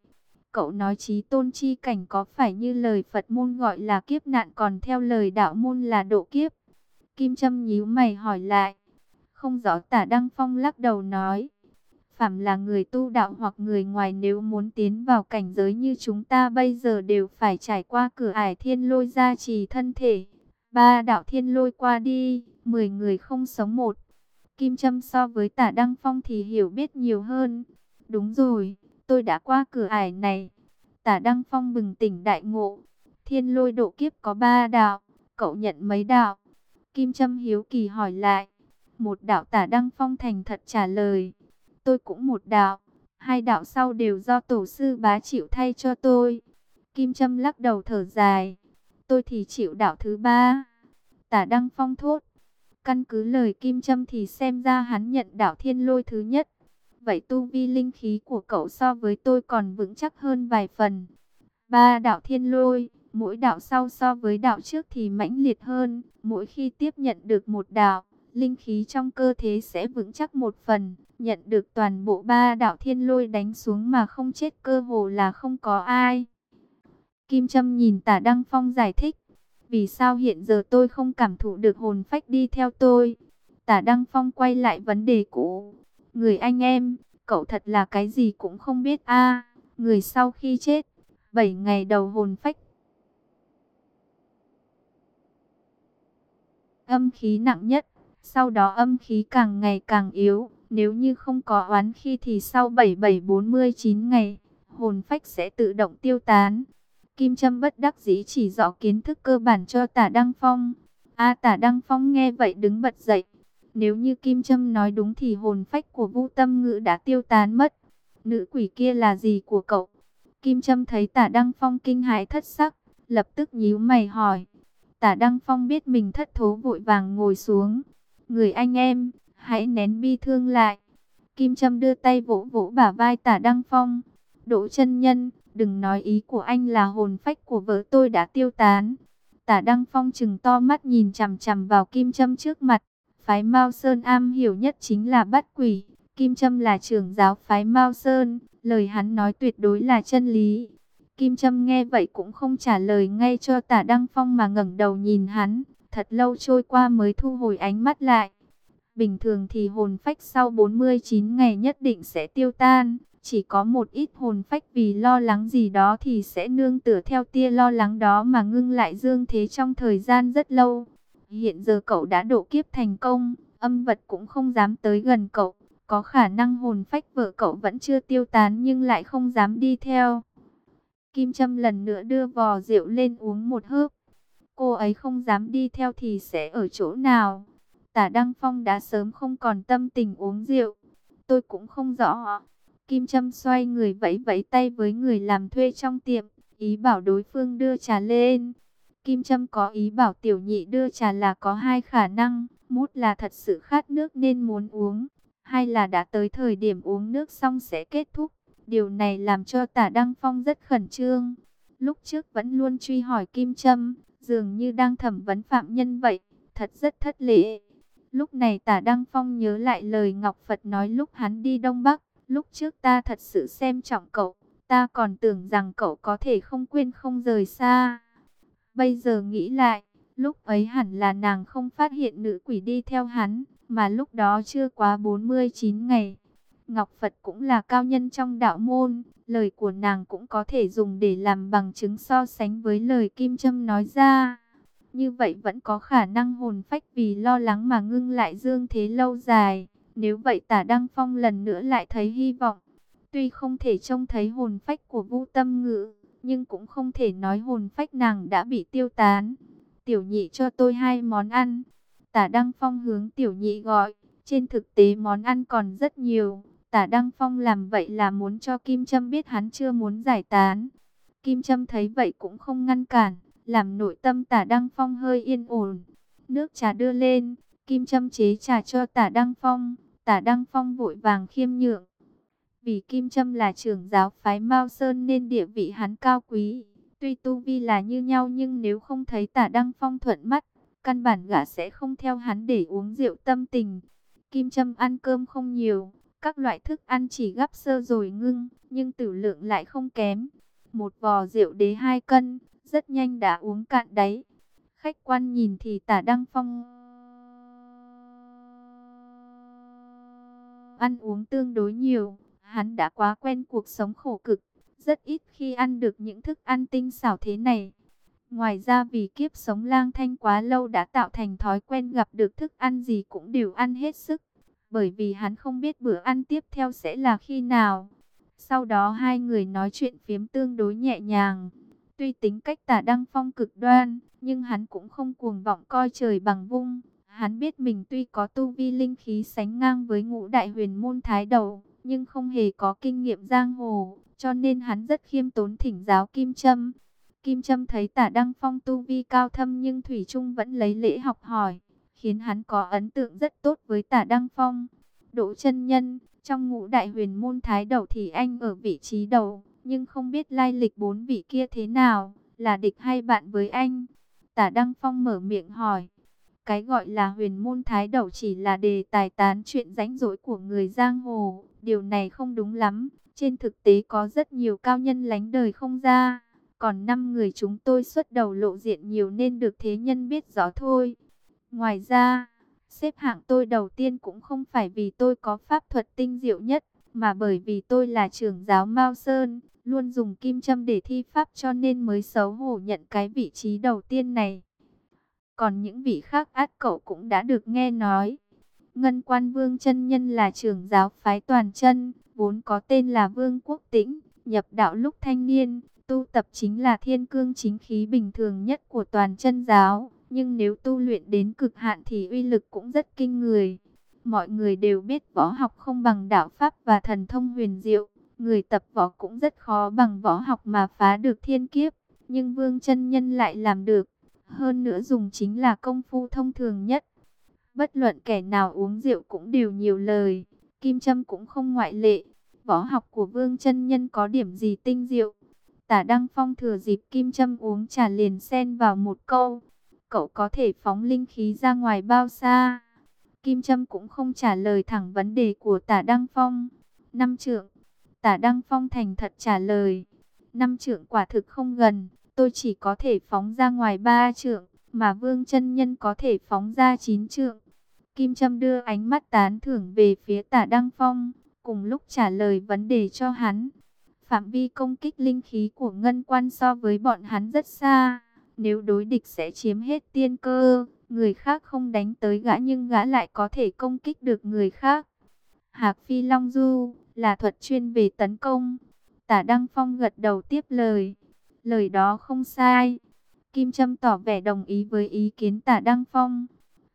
Cậu nói trí tôn chi cảnh có phải như lời Phật môn gọi là kiếp nạn còn theo lời đạo môn là độ kiếp? Kim Trâm nhíu mày hỏi lại. Không rõ tả Đăng Phong lắc đầu nói. Phạm là người tu đạo hoặc người ngoài nếu muốn tiến vào cảnh giới như chúng ta bây giờ đều phải trải qua cửa ải thiên lôi gia trì thân thể. Ba đạo thiên lôi qua đi, mười người không sống một. Kim Trâm so với tả Đăng Phong thì hiểu biết nhiều hơn. Đúng rồi, tôi đã qua cửa ải này. Tả Đăng Phong bừng tỉnh đại ngộ. Thiên lôi độ kiếp có ba đạo, cậu nhận mấy đạo? Kim Trâm hiếu kỳ hỏi lại. Một đạo tả Đăng Phong thành thật trả lời. Tôi cũng một đạo. Hai đạo sau đều do tổ sư bá chịu thay cho tôi. Kim Trâm lắc đầu thở dài. Tôi thì chịu đạo thứ ba. Tả Đăng Phong thốt. Căn cứ lời Kim Trâm thì xem ra hắn nhận đạo thiên lôi thứ nhất. Vậy tu vi linh khí của cậu so với tôi còn vững chắc hơn vài phần. Ba đạo thiên lôi, mỗi đạo sau so với đạo trước thì mãnh liệt hơn. Mỗi khi tiếp nhận được một đạo, linh khí trong cơ thể sẽ vững chắc một phần. Nhận được toàn bộ ba đạo thiên lôi đánh xuống mà không chết cơ hồ là không có ai. Kim Trâm nhìn tả Đăng Phong giải thích. Vì sao hiện giờ tôi không cảm thụ được hồn phách đi theo tôi? Tả Đăng Phong quay lại vấn đề cũ. Người anh em, cậu thật là cái gì cũng không biết a Người sau khi chết, 7 ngày đầu hồn phách. Âm khí nặng nhất, sau đó âm khí càng ngày càng yếu. Nếu như không có oán khi thì sau 7749 ngày, hồn phách sẽ tự động tiêu tán. Kim Trâm bất đắc dĩ chỉ rõ kiến thức cơ bản cho tả Đăng Phong. A tả Đăng Phong nghe vậy đứng bật dậy. Nếu như Kim Trâm nói đúng thì hồn phách của vũ Tâm Ngữ đã tiêu tán mất. Nữ quỷ kia là gì của cậu? Kim Trâm thấy tả Đăng Phong kinh hãi thất sắc, lập tức nhíu mày hỏi. Tả Đăng Phong biết mình thất thố vội vàng ngồi xuống. Người anh em, hãy nén bi thương lại. Kim Trâm đưa tay vỗ vỗ bả vai tả Đăng Phong. Đỗ chân nhân, đừng nói ý của anh là hồn phách của vợ tôi đã tiêu tán. Tả Đăng Phong chừng to mắt nhìn chằm chằm vào Kim Trâm trước mặt. Phái Mao Sơn am hiểu nhất chính là bắt quỷ. Kim Trâm là trưởng giáo phái Mao Sơn, lời hắn nói tuyệt đối là chân lý. Kim Trâm nghe vậy cũng không trả lời ngay cho tả Đăng Phong mà ngẩng đầu nhìn hắn. Thật lâu trôi qua mới thu hồi ánh mắt lại. Bình thường thì hồn phách sau 49 ngày nhất định sẽ tiêu tan. Chỉ có một ít hồn phách vì lo lắng gì đó thì sẽ nương tựa theo tia lo lắng đó mà ngưng lại dương thế trong thời gian rất lâu. Hiện giờ cậu đã độ kiếp thành công, âm vật cũng không dám tới gần cậu. Có khả năng hồn phách vợ cậu vẫn chưa tiêu tán nhưng lại không dám đi theo. Kim Trâm lần nữa đưa vò rượu lên uống một hớp. Cô ấy không dám đi theo thì sẽ ở chỗ nào? Tả Đăng Phong đã sớm không còn tâm tình uống rượu. Tôi cũng không rõ. Kim Trâm xoay người vẫy vẫy tay với người làm thuê trong tiệm, ý bảo đối phương đưa trà lên. Kim Trâm có ý bảo tiểu nhị đưa trà là có hai khả năng, một là thật sự khát nước nên muốn uống, hai là đã tới thời điểm uống nước xong sẽ kết thúc. Điều này làm cho tả Đăng Phong rất khẩn trương. Lúc trước vẫn luôn truy hỏi Kim Trâm, dường như đang thẩm vấn phạm nhân vậy, thật rất thất lễ. Lúc này tả Đăng Phong nhớ lại lời Ngọc Phật nói lúc hắn đi Đông Bắc, lúc trước ta thật sự xem trọng cậu, ta còn tưởng rằng cậu có thể không quên không rời xa. Bây giờ nghĩ lại, lúc ấy hẳn là nàng không phát hiện nữ quỷ đi theo hắn, mà lúc đó chưa quá 49 ngày. Ngọc Phật cũng là cao nhân trong đạo môn, lời của nàng cũng có thể dùng để làm bằng chứng so sánh với lời Kim Trâm nói ra. Như vậy vẫn có khả năng hồn phách vì lo lắng mà ngưng lại dương thế lâu dài. Nếu vậy tả Đăng Phong lần nữa lại thấy hy vọng. Tuy không thể trông thấy hồn phách của Vu Tâm Ngữ, nhưng cũng không thể nói hồn phách nàng đã bị tiêu tán. Tiểu nhị cho tôi hai món ăn. Tả Đăng Phong hướng tiểu nhị gọi. Trên thực tế món ăn còn rất nhiều. Tả Đăng Phong làm vậy là muốn cho Kim Trâm biết hắn chưa muốn giải tán. Kim Trâm thấy vậy cũng không ngăn cản, làm nội tâm tả Đăng Phong hơi yên ổn. Nước trà đưa lên, Kim Trâm chế trà cho tả Đăng Phong. Tả Đăng Phong vội vàng khiêm nhượng. Vì Kim Trâm là trưởng giáo phái Mao Sơn nên địa vị hắn cao quý. Tuy tu vi là như nhau nhưng nếu không thấy tả Đăng Phong thuận mắt, căn bản gã sẽ không theo hắn để uống rượu tâm tình. Kim Trâm ăn cơm không nhiều, các loại thức ăn chỉ gấp sơ rồi ngưng, nhưng tử lượng lại không kém. Một vò rượu đế hai cân, rất nhanh đã uống cạn đáy. Khách quan nhìn thì tả Đăng Phong ăn uống tương đối nhiều, hắn đã quá quen cuộc sống khổ cực, rất ít khi ăn được những thức ăn tinh xảo thế này. Ngoài ra vì kiếp sống lang thanh quá lâu đã tạo thành thói quen gặp được thức ăn gì cũng đều ăn hết sức bởi vì hắn không biết bữa ăn tiếp theo sẽ là khi nào. Sau đó hai người nói chuyện phiếm tương đối nhẹ nhàng. Tuy tính cách tả Đăng Phong cực đoan, nhưng hắn cũng không cuồng vọng coi trời bằng vung. Hắn biết mình tuy có tu vi linh khí sánh ngang với ngũ đại huyền môn thái đầu, nhưng không hề có kinh nghiệm giang hồ, cho nên hắn rất khiêm tốn thỉnh giáo Kim Trâm. Kim Trâm thấy tả Đăng Phong tu vi cao thâm nhưng Thủy Trung vẫn lấy lễ học hỏi, khiến hắn có ấn tượng rất tốt với tả Đăng Phong. Đỗ chân nhân, trong ngũ đại huyền môn thái đầu thì anh ở vị trí đầu, nhưng không biết lai lịch bốn vị kia thế nào, là địch hay bạn với anh. Tả Đăng Phong mở miệng hỏi. Cái gọi là huyền môn thái đầu chỉ là đề tài tán chuyện rãnh rỗi của người giang hồ. Điều này không đúng lắm. Trên thực tế có rất nhiều cao nhân lánh đời không ra. Còn năm người chúng tôi xuất đầu lộ diện nhiều nên được thế nhân biết rõ thôi. Ngoài ra, xếp hạng tôi đầu tiên cũng không phải vì tôi có pháp thuật tinh diệu nhất, mà bởi vì tôi là trưởng giáo Mao Sơn, luôn dùng kim châm để thi pháp cho nên mới xấu hổ nhận cái vị trí đầu tiên này. Còn những vị khác át cậu cũng đã được nghe nói. Ngân quan vương chân nhân là trưởng giáo phái toàn chân, vốn có tên là Vương Quốc Tĩnh, nhập đạo lúc thanh niên, tu tập chính là thiên cương chính khí bình thường nhất của toàn chân giáo nhưng nếu tu luyện đến cực hạn thì uy lực cũng rất kinh người. Mọi người đều biết võ học không bằng đạo pháp và thần thông huyền diệu, người tập võ cũng rất khó bằng võ học mà phá được thiên kiếp, nhưng Vương chân nhân lại làm được. Hơn nữa dùng chính là công phu thông thường nhất. Bất luận kẻ nào uống rượu cũng đều nhiều lời, Kim Trâm cũng không ngoại lệ. Võ học của Vương chân nhân có điểm gì tinh diệu? Tả Đăng Phong thừa dịp Kim Trâm uống trà liền xen vào một câu cậu có thể phóng linh khí ra ngoài bao xa? Kim Trâm cũng không trả lời thẳng vấn đề của tả Đăng Phong. Năm trượng, tả Đăng Phong thành thật trả lời. Năm trượng quả thực không gần, tôi chỉ có thể phóng ra ngoài ba trượng, mà Vương chân Nhân có thể phóng ra chín trượng. Kim Trâm đưa ánh mắt tán thưởng về phía tả Đăng Phong, cùng lúc trả lời vấn đề cho hắn. Phạm vi công kích linh khí của ngân quan so với bọn hắn rất xa nếu đối địch sẽ chiếm hết tiên cơ, người khác không đánh tới gã nhưng gã lại có thể công kích được người khác. Hạc Phi Long Du là thuật chuyên về tấn công. Tả Đăng Phong gật đầu tiếp lời. Lời đó không sai. Kim Trâm tỏ vẻ đồng ý với ý kiến Tả Đăng Phong.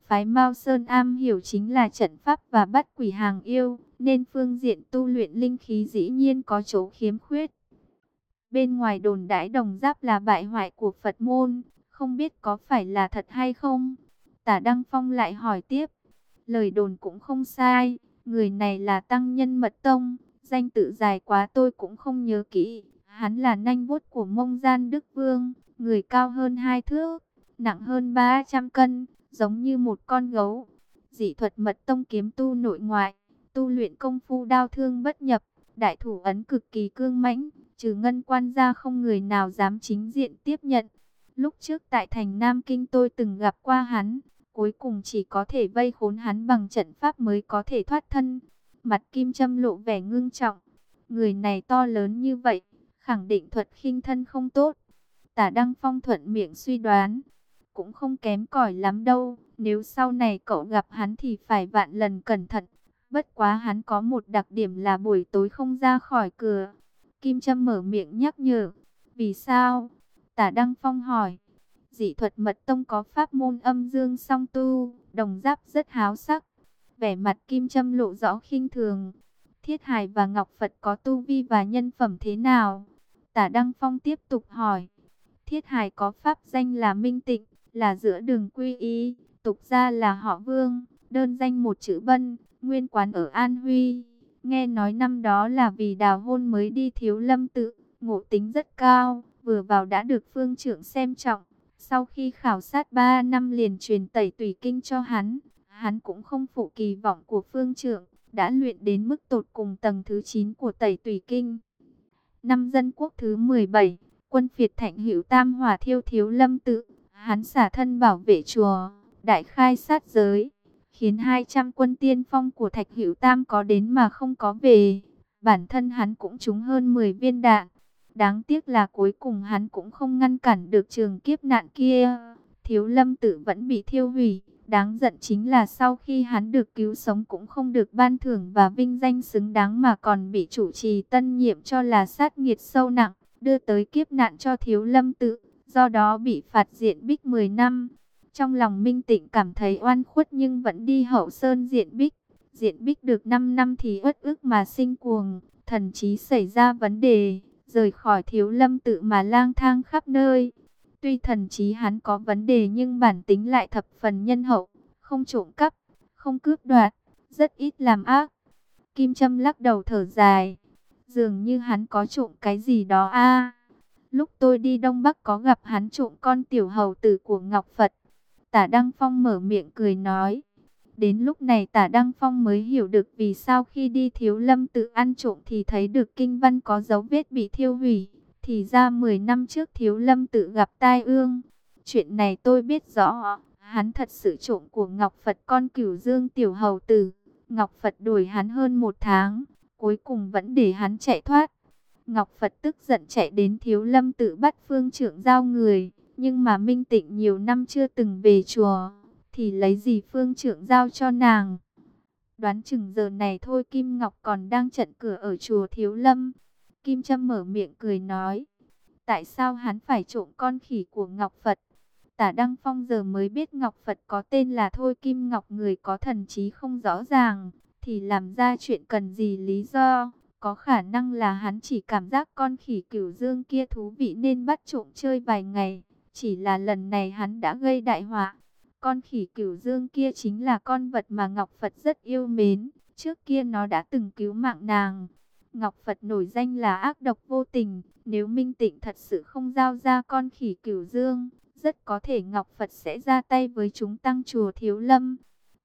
Phái Mao Sơn am hiểu chính là trận pháp và bắt quỷ hàng yêu, nên phương diện tu luyện linh khí dĩ nhiên có chỗ khiếm khuyết. Bên ngoài đồn đãi đồng giáp là bại hoại của Phật môn, không biết có phải là thật hay không? Tả Đăng Phong lại hỏi tiếp. Lời đồn cũng không sai, người này là Tăng Nhân Mật Tông, danh tự dài quá tôi cũng không nhớ kỹ. Hắn là nanh vuốt của mông gian Đức Vương, người cao hơn hai thước, nặng hơn 300 cân, giống như một con gấu. Dị thuật mật tông kiếm tu nội ngoại, tu luyện công phu đao thương bất nhập, đại thủ ấn cực kỳ cương mãnh, trừ ngân quan ra không người nào dám chính diện tiếp nhận. Lúc trước tại thành Nam Kinh tôi từng gặp qua hắn, cuối cùng chỉ có thể vây khốn hắn bằng trận pháp mới có thể thoát thân. Mặt kim châm lộ vẻ ngưng trọng, người này to lớn như vậy, khẳng định thuật khinh thân không tốt. Tả Đăng Phong thuận miệng suy đoán, cũng không kém cỏi lắm đâu, nếu sau này cậu gặp hắn thì phải vạn lần cẩn thận. Bất quá hắn có một đặc điểm là buổi tối không ra khỏi cửa. Kim Trâm mở miệng nhắc nhở. Vì sao? Tả Đăng Phong hỏi. Dị thuật mật tông có pháp môn âm dương song tu, đồng giáp rất háo sắc. Vẻ mặt Kim Trâm lộ rõ khinh thường. Thiết Hải và Ngọc Phật có tu vi và nhân phẩm thế nào? Tả Đăng Phong tiếp tục hỏi. Thiết Hải có pháp danh là Minh Tịnh, là giữa đường quy y, tục ra là họ Vương, đơn danh một chữ Bân, nguyên quán ở An Huy. Nghe nói năm đó là vì đào hôn mới đi thiếu lâm tự, ngộ tính rất cao, vừa vào đã được phương trưởng xem trọng. Sau khi khảo sát 3 năm liền truyền tẩy tùy kinh cho hắn, hắn cũng không phụ kỳ vọng của phương trưởng, đã luyện đến mức tột cùng tầng thứ 9 của tẩy tùy kinh. Năm dân quốc thứ 17, quân phiệt thạnh hữu tam hòa thiêu thiếu lâm tự, hắn xả thân bảo vệ chùa, đại khai sát giới, khiến 200 quân tiên phong của thạch hữu tam có đến mà không có về. Bản thân hắn cũng trúng hơn 10 viên đạn. Đáng tiếc là cuối cùng hắn cũng không ngăn cản được trường kiếp nạn kia. Thiếu lâm tự vẫn bị thiêu hủy. Đáng giận chính là sau khi hắn được cứu sống cũng không được ban thưởng và vinh danh xứng đáng mà còn bị chủ trì tân nhiệm cho là sát nghiệt sâu nặng, đưa tới kiếp nạn cho thiếu lâm tự, do đó bị phạt diện bích 10 năm. Trong lòng Minh Tịnh cảm thấy oan khuất nhưng vẫn đi hậu sơn diện bích. Diện bích được 5 năm thì uất ức mà sinh cuồng, thần trí xảy ra vấn đề, rời khỏi thiếu lâm tự mà lang thang khắp nơi. Tuy thần trí hắn có vấn đề nhưng bản tính lại thập phần nhân hậu, không trộm cắp, không cướp đoạt, rất ít làm ác. Kim Trâm lắc đầu thở dài, dường như hắn có trộm cái gì đó a. lúc tôi đi Đông Bắc có gặp hắn trộm con tiểu hầu tử của Ngọc Phật. Tả Đăng Phong mở miệng cười nói. Đến lúc này tả Đăng Phong mới hiểu được vì sao khi đi thiếu lâm tự ăn trộm thì thấy được kinh văn có dấu vết bị thiêu hủy. Thì ra 10 năm trước thiếu lâm tự gặp tai ương. Chuyện này tôi biết rõ. Hắn thật sự trộm của Ngọc Phật con cửu dương tiểu hầu tử. Ngọc Phật đuổi hắn hơn một tháng. Cuối cùng vẫn để hắn chạy thoát. Ngọc Phật tức giận chạy đến thiếu lâm tự bắt phương trưởng giao người. Nhưng mà Minh Tịnh nhiều năm chưa từng về chùa. Thì lấy gì phương trưởng giao cho nàng. Đoán chừng giờ này thôi Kim Ngọc còn đang trận cửa ở chùa Thiếu Lâm. Kim Trâm mở miệng cười nói. Tại sao hắn phải trộm con khỉ của Ngọc Phật? Tả Đăng Phong giờ mới biết Ngọc Phật có tên là Thôi Kim Ngọc, người có thần trí không rõ ràng. Thì làm ra chuyện cần gì lý do? Có khả năng là hắn chỉ cảm giác con khỉ cửu dương kia thú vị nên bắt trộm chơi vài ngày. Chỉ là lần này hắn đã gây đại họa. Con khỉ cửu dương kia chính là con vật mà Ngọc Phật rất yêu mến. Trước kia nó đã từng cứu mạng nàng. Ngọc Phật nổi danh là ác độc vô tình. Nếu Minh Tịnh thật sự không giao ra con khỉ cửu dương, rất có thể Ngọc Phật sẽ ra tay với chúng tăng chùa Thiếu Lâm.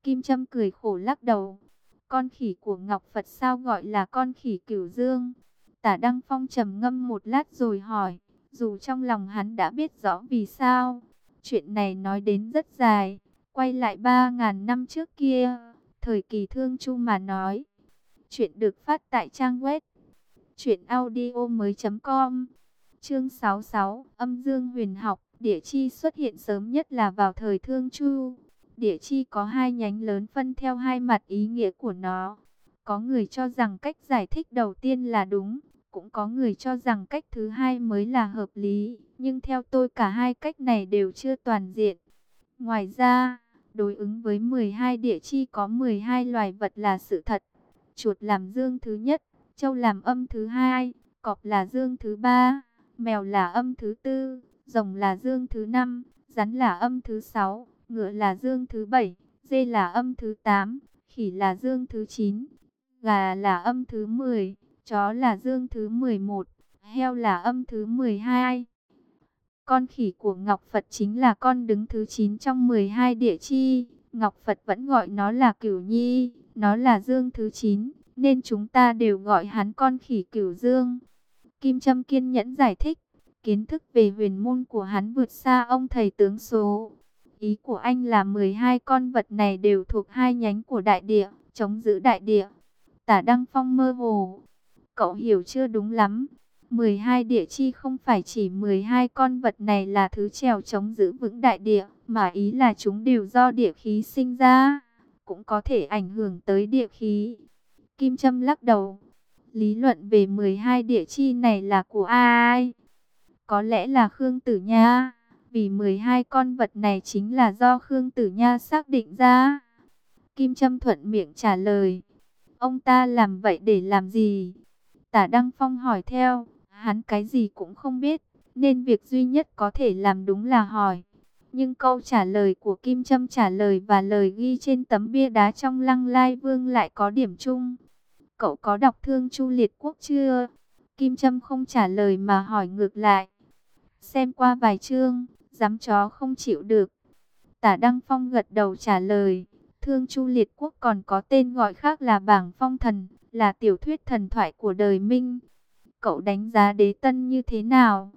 Kim Trâm cười khổ lắc đầu. Con khỉ của Ngọc Phật sao gọi là con khỉ cửu dương? Tả Đăng Phong trầm ngâm một lát rồi hỏi. Dù trong lòng hắn đã biết rõ vì sao, chuyện này nói đến rất dài, quay lại 3.000 năm trước kia, thời kỳ thương chu mà nói. Chuyện được phát tại trang web truyệnaudiomoi.com. Chương 66, Âm Dương Huyền học, địa chi xuất hiện sớm nhất là vào thời Thương Chu. Địa chi có hai nhánh lớn phân theo hai mặt ý nghĩa của nó. Có người cho rằng cách giải thích đầu tiên là đúng, cũng có người cho rằng cách thứ hai mới là hợp lý, nhưng theo tôi cả hai cách này đều chưa toàn diện. Ngoài ra, đối ứng với 12 địa chi có 12 loài vật là sự thật. Chuột làm dương thứ nhất, châu làm âm thứ hai, cọp là dương thứ ba, mèo là âm thứ tư, rồng là dương thứ năm, rắn là âm thứ sáu, ngựa là dương thứ bảy, dê là âm thứ tám, khỉ là dương thứ chín, gà là âm thứ mười chó là dương thứ 11, heo là âm thứ 12. Con khỉ của Ngọc Phật chính là con đứng thứ 9 trong 12 địa chi. Ngọc Phật vẫn gọi nó là cửu nhi, nó là dương thứ 9, nên chúng ta đều gọi hắn con khỉ cửu dương. Kim Trâm kiên nhẫn giải thích, kiến thức về huyền môn của hắn vượt xa ông thầy tướng số. Ý của anh là 12 con vật này đều thuộc hai nhánh của đại địa, chống giữ đại địa. Tả Đăng Phong mơ hồ, Cậu hiểu chưa đúng lắm. 12 địa chi không phải chỉ 12 con vật này là thứ trèo chống giữ vững đại địa, mà ý là chúng đều do địa khí sinh ra. cũng có thể ảnh hưởng tới địa khí. Kim Trâm lắc đầu. Lý luận về 12 địa chi này là của ai? Có lẽ là Khương Tử Nha. Vì 12 con vật này chính là do Khương Tử Nha xác định ra. Kim Trâm thuận miệng trả lời. Ông ta làm vậy để làm gì? Tả Đăng Phong hỏi theo. Hắn cái gì cũng không biết. Nên việc duy nhất có thể làm đúng là hỏi. Nhưng câu trả lời của Kim Trâm trả lời và lời ghi trên tấm bia đá trong lăng lai vương lại có điểm chung. Cậu có đọc thương Chu Liệt Quốc chưa? Kim Trâm không trả lời mà hỏi ngược lại. Xem qua vài chương, dám chó không chịu được. Tả Đăng Phong gật đầu trả lời. Thương Chu Liệt Quốc còn có tên gọi khác là Bảng Phong Thần, là tiểu thuyết thần thoại của đời Minh. Cậu đánh giá đế tân như thế nào?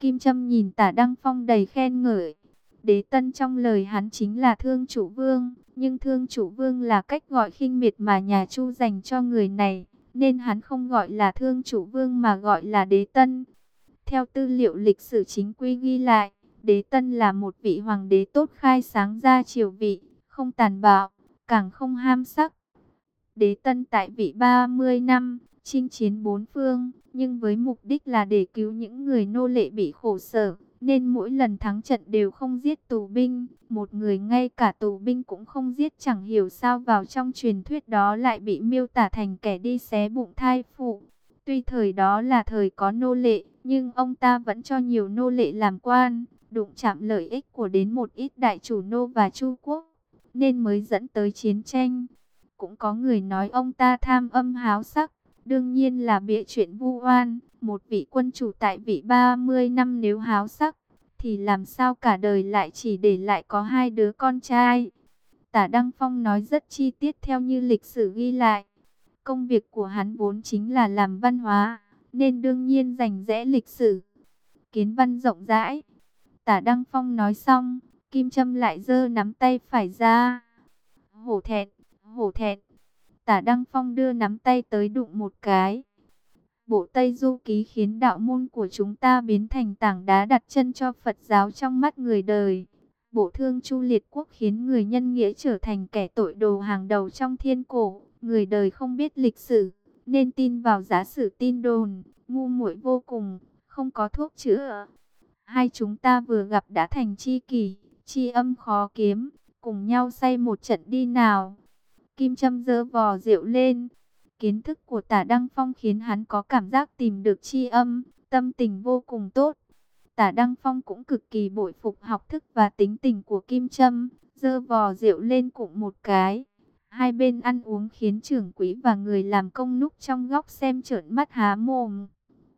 Kim Trâm nhìn tả Đăng Phong đầy khen ngợi. Đế tân trong lời hắn chính là thương chủ vương, nhưng thương chủ vương là cách gọi khinh miệt mà nhà Chu dành cho người này, nên hắn không gọi là thương chủ vương mà gọi là đế tân. Theo tư liệu lịch sử chính quy ghi lại, đế tân là một vị hoàng đế tốt khai sáng ra triều vị, không tàn bạo, càng không ham sắc. Đế tân tại vị 30 năm, chinh chiến bốn phương, nhưng với mục đích là để cứu những người nô lệ bị khổ sở, nên mỗi lần thắng trận đều không giết tù binh, một người ngay cả tù binh cũng không giết chẳng hiểu sao vào trong truyền thuyết đó lại bị miêu tả thành kẻ đi xé bụng thai phụ. Tuy thời đó là thời có nô lệ, nhưng ông ta vẫn cho nhiều nô lệ làm quan, đụng chạm lợi ích của đến một ít đại chủ nô và chu quốc, nên mới dẫn tới chiến tranh. Cũng có người nói ông ta tham âm háo sắc, đương nhiên là bịa chuyện vu oan. Một vị quân chủ tại vị 30 năm nếu háo sắc, thì làm sao cả đời lại chỉ để lại có hai đứa con trai. Tả Đăng Phong nói rất chi tiết theo như lịch sử ghi lại. Công việc của hắn vốn chính là làm văn hóa, nên đương nhiên rành rẽ lịch sử. Kiến văn rộng rãi. Tả Đăng Phong nói xong, Kim Trâm lại giơ nắm tay phải ra. Hổ thẹn, hổ thẹn. Tả Đăng Phong đưa nắm tay tới đụng một cái. Bộ Tây Du Ký khiến đạo môn của chúng ta biến thành tảng đá đặt chân cho Phật giáo trong mắt người đời. Bộ Thương Chu Liệt Quốc khiến người nhân nghĩa trở thành kẻ tội đồ hàng đầu trong thiên cổ. Người đời không biết lịch sử, nên tin vào giả sử tin đồn, ngu muội vô cùng, không có thuốc chữa. Hai chúng ta vừa gặp đã thành chi kỷ, chi âm khó kiếm, cùng nhau say một trận đi nào. Kim Trâm dơ vò rượu lên. Kiến thức của tả Đăng Phong khiến hắn có cảm giác tìm được chi âm, tâm tình vô cùng tốt. Tả Đăng Phong cũng cực kỳ bội phục học thức và tính tình của Kim Trâm, dơ vò rượu lên cũng một cái. Hai bên ăn uống khiến trưởng quỹ và người làm công núp trong góc xem trợn mắt há mồm.